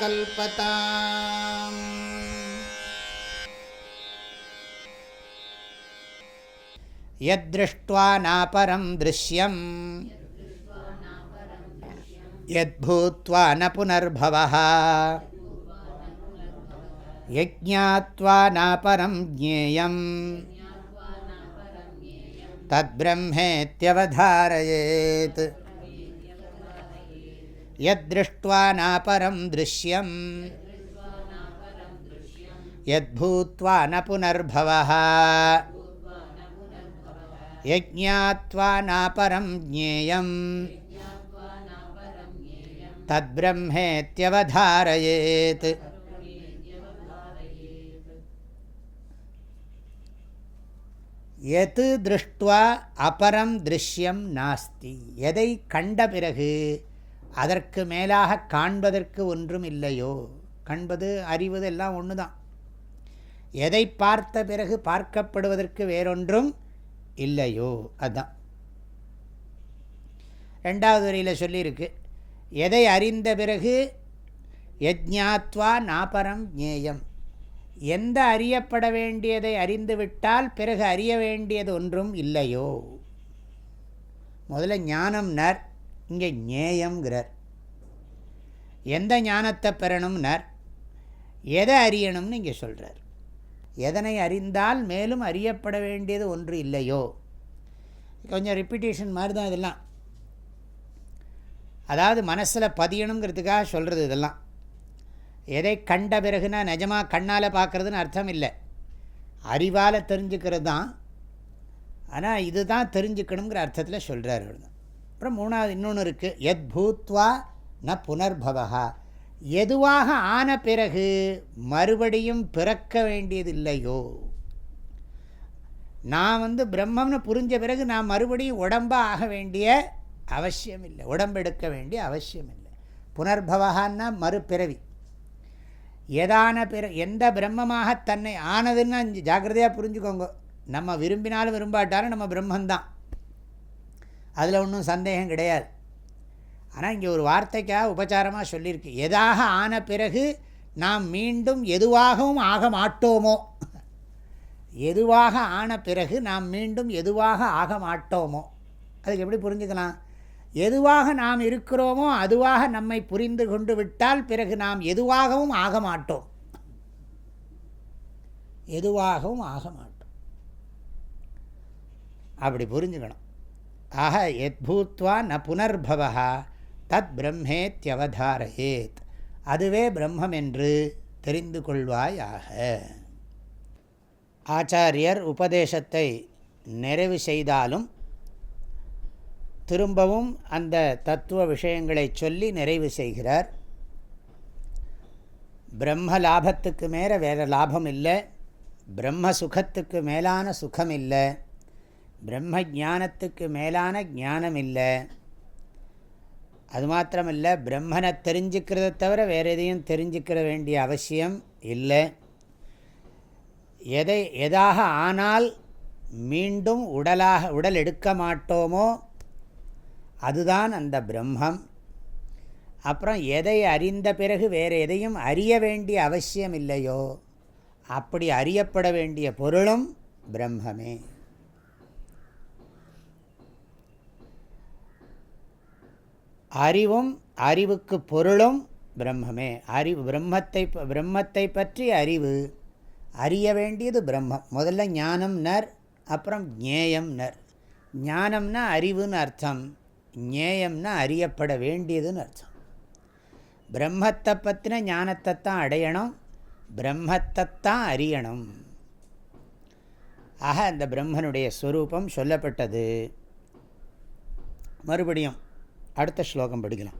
कल्पताम्। यद्दृष्ट्वा नापरं दृश्यम्। यद्भूत्वा न पुनर्भवः। यज्ञात्वा नापरं ज्ञेयम्। तद्ब्रह्मेत्यवधारयेत् यद्दृष्ट्वा नापरं दृश्यम् यद्भूत्वा न पुनर्भवः यज्ञात्वा नापरं ज्ञेयम् तद्ब्रह्मेत्यवधारयेत् எது திருஷ்டுவா அபரம் திருஷ்யம் நாஸ்தி எதை கண்ட பிறகு அதற்கு மேலாக காண்பதற்கு ஒன்றும் இல்லையோ? காண்பது அறிவது எல்லாம் ஒன்று தான் எதை பார்த்த பிறகு பார்க்கப்படுவதற்கு வேறொன்றும் இல்லையோ? அதுதான் ரெண்டாவது வரியில் சொல்லியிருக்கு எதை அறிந்த பிறகு யஜ்ஞாத்வா நாபரம் ஞேயம். எந்த அறியப்பட வேண்டியதை அறிந்துவிட்டால் பிறகு அறிய வேண்டியது ஒன்றும் இல்லையோ? முதல்ல ஞானம் நர் இங்கே ஞேயங்கிறார் எந்த ஞானத்தை பெறணும்னார்? எதை அறியணும்னு இங்கே சொல்கிறார் எதனை அறிந்தால் மேலும் அறியப்பட வேண்டியது ஒன்று இல்லையோ? கொஞ்சம் ரிப்பீட்டேஷன் மாதிரி தான் இதெல்லாம். அதாவது மனசில் பதியணுங்கிறதுக்காக சொல்கிறது இதெல்லாம். எதை கண்ட பிறகுனா நிஜமாக கண்ணால் பார்க்குறதுன்னு அர்த்தம் இல்லை. அறிவால் தெரிஞ்சுக்கிறது தான் ஆனால் இது தான் தெரிஞ்சுக்கணுங்கிற அர்த்தத்தில் சொல்கிறார் அப்புறம் மூணாவது இன்னொன்று இருக்குது எத் பூத்வா ந புனர்பவா எதுவாக ஆன பிறகு மறுபடியும் பிறக்க வேண்டியதில்லையோ? நான் வந்து பிரம்மம்னு புரிஞ்ச பிறகு நான் மறுபடியும் உடம்பாக ஆக வேண்டிய அவசியம் இல்லை உடம்பெடுக்க வேண்டிய அவசியம் இல்லை புனர்பவகான்னா மறுபிறவி. எதான பிற எந்த பிரம்மமாக தன்னை ஆனதுன்னு ஜாக்கிரதையாக புரிஞ்சுக்கோங்க. நம்ம விரும்பினாலும் விரும்பாட்டாலும் நம்ம பிரம்மந்தான். அதில் ஒன்றும் சந்தேகம் கிடையாது. ஆனால் இங்கே ஒரு வார்த்தைக்காக உபச்சாரமாக சொல்லியிருக்கு. எதாக ஆன பிறகு நாம் மீண்டும் எதுவாகவும் ஆக மாட்டோமோ? எதுவாக ஆன பிறகு நாம் மீண்டும் எதுவாக ஆக மாட்டோமோ? அதுக்கு எப்படி புரிஞ்சுக்கலாம்? எதுவாக நாம் இருக்கிறோமோ அதுவாக நம்மை புரிந்து கொண்டு விட்டால் பிறகு நாம் எதுவாகவும் ஆக மாட்டோம். எதுவாகவும் ஆக மாட்டோம். அப்படி புரிஞ்சுக்கணும். ஆக எத்பூத்வா ந புனர்பவா தத் பிரம்மேத்யவதாரயேத். அதுவே பிரம்மம் என்று தெரிந்து கொள்வாயாக. ஆச்சாரியர் உபதேசத்தை நிறைவு செய்தாலும் திரும்பவும் அந்த தத்துவ விஷயங்களை சொல்லி நிறைவு செய்கிறார். பிரம்ம லாபத்துக்கு மேலே வேறு லாபம் இல்லை. பிரம்ம சுகத்துக்கு மேலான சுகம் இல்லை பிரம்ம ஜானத்துக்கு மேலான ஞானம் இல்லை அது மாத்திரமில்லை பிரம்மனை தெரிஞ்சுக்கிறத தவிர வேறு எதையும் தெரிஞ்சுக்கிற வேண்டிய அவசியம் இல்லை. எதை எதாக ஆனால் மீண்டும் உடலாக உடல் எடுக்க மாட்டோமோ அதுதான் அந்த பிரம்மம். அப்புறம் எதை அறிந்த பிறகு வேறு எதையும் அறிய வேண்டிய அவசியம் இல்லையோ அப்படி அறியப்பட வேண்டிய பொருளும் பிரம்மமே. அறிவும் அறிவுக்கு பொருளும் பிரம்மமே. அறிவு பிரம்மத்தை பிரம்மத்தை பற்றி அறிவு அறிய வேண்டியது பிரம்மம். முதல்ல ஞானம் நர் அப்புறம் ஞேயம் நர் ஞானம்னா அறிவுன்னு அர்த்தம். ஞேயம்னா அறியப்பட வேண்டியதுன்னு அர்த்தம். பிரம்மத்தை பற்றின ஞானத்தை தான் அடையணும். பிரம்மத்தை தான் அறியணும். ஆக அந்த பிரம்மனுடைய ஸ்வரூபம் சொல்லப்பட்டது. மறுபடியும் அடுத்த ஸ்லோகம் படிக்கலாம்.